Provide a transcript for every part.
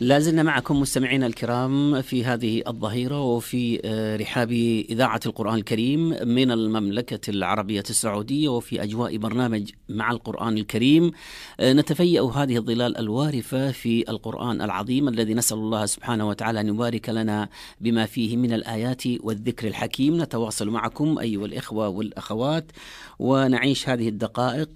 لازلنا معكم مستمعينا الكرام في هذه الظهيرة وفي آه، رحاب إذاعة القرآن الكريم من المملكة العربية السعودية وفي أجواء برنامج مع القرآن الكريم. آه، نتفيأ هذه الظلال الوارفة في القرآن العظيم الذي نسأل الله سبحانه وتعالى أن يبارك لنا بما فيه من الآيات والذكر الحكيم. نتواصل معكم أيها الإخوة والأخوات ونعيش هذه الدقائق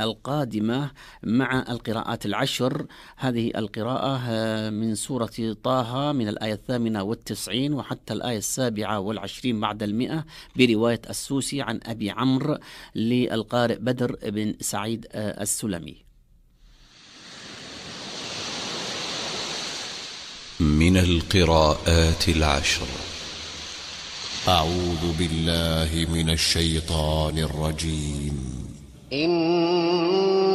القادمة مع القراءات العشر. هذه القراءة آه، من سورة طه من الآية الثامنة والتسعين وحتى الآية السابعة والعشرين بعد المئة برواية السوسي عن أبي عمرو للقارئ بدر بن سعيد آه، السلمي. من القراءات العشر. أعوذ بالله من الشيطان الرجيم.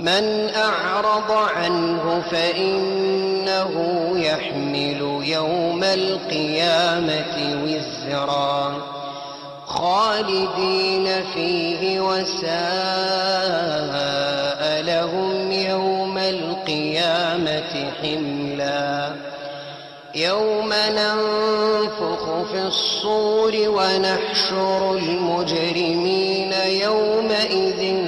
من أعرض عنه فإنه يحمل يوم القيامة وزرا. خالدين فيه وساء لهم يوم القيامة حملا. يوم ننفخ في الصور ونحشر المجرمين يومئذ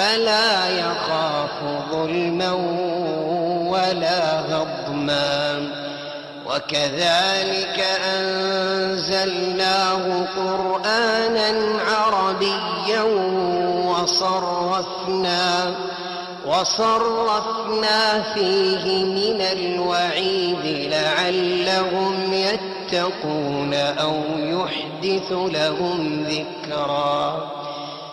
فلا يخاف ظلما ولا هضما وكذلك أنزلناه قرآنا عربيا وصرفنا وصرفنا فيه من الوعيد لعلهم يتقون أو يحدث لهم ذكرا.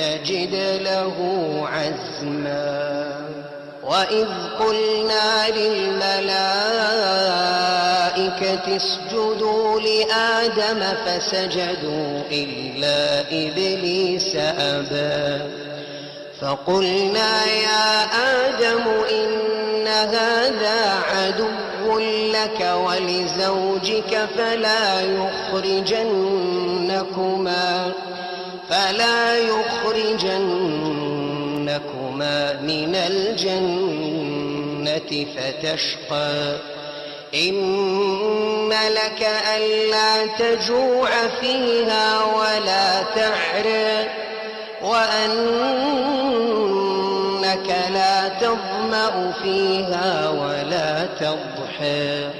نجد له عزما. وإذ قلنا للملائكة اسجدوا لآدم فسجدوا إلا إبليس أبى. فقلنا يا آدم إن هذا عدو لك ولزوجك فلا يخرجنكما فلا فتشقى. إن لك ألا تجوع فيها ولا تعرى وأنك لا تظمأ فيها ولا تضحى.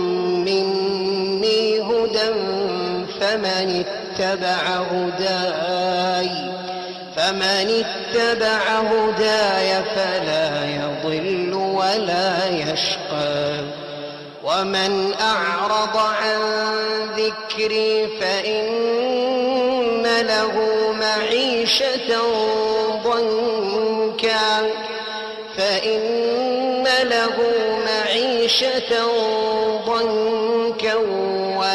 فمن اتبع هداي فمن اتبع هداي فلا يضل ولا يشقى. ومن أعرض عن ذكري فإن له معيشة ضنكا. فإن له معيشة ضنكا.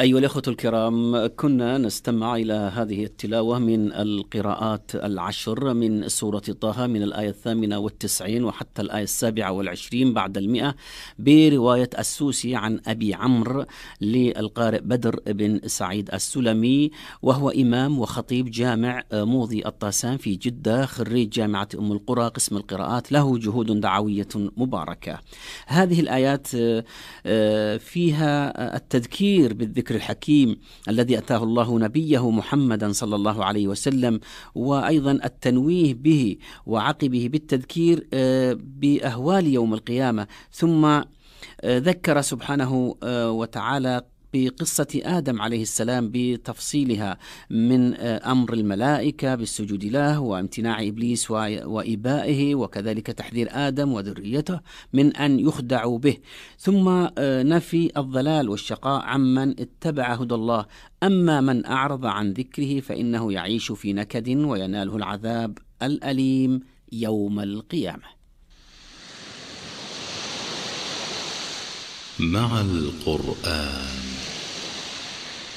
أيها الأخوة الكرام كنا نستمع إلى هذه التلاوة من القراءات العشر من سورة طه من الآية الثامنة والتسعين وحتى الآية السابعة والعشرين بعد المئة برواية السوسي عن أبي عمرو للقارئ بدر بن سعيد السلمي وهو إمام وخطيب جامع موضي الطاسان في جدة خريج جامعة أم القرى قسم القراءات له جهود دعوية مباركة. هذه الآيات فيها التذكير بالذكر الذكر الحكيم الذي أتاه الله نبيه محمدا صلى الله عليه وسلم وأيضا التنويه به وعقبه بالتذكير بأهوال يوم القيامة. ثم ذكر سبحانه وتعالى بقصة آدم عليه السلام بتفصيلها من أمر الملائكة بالسجود له وامتناع إبليس وإبائه وكذلك تحذير آدم وذريته من أن يخدعوا به. ثم نفي الضلال والشقاء عمن اتبع هدى الله. أما من أعرض عن ذكره فإنه يعيش في نكد ويناله العذاب الأليم يوم القيامة. مع القرآن.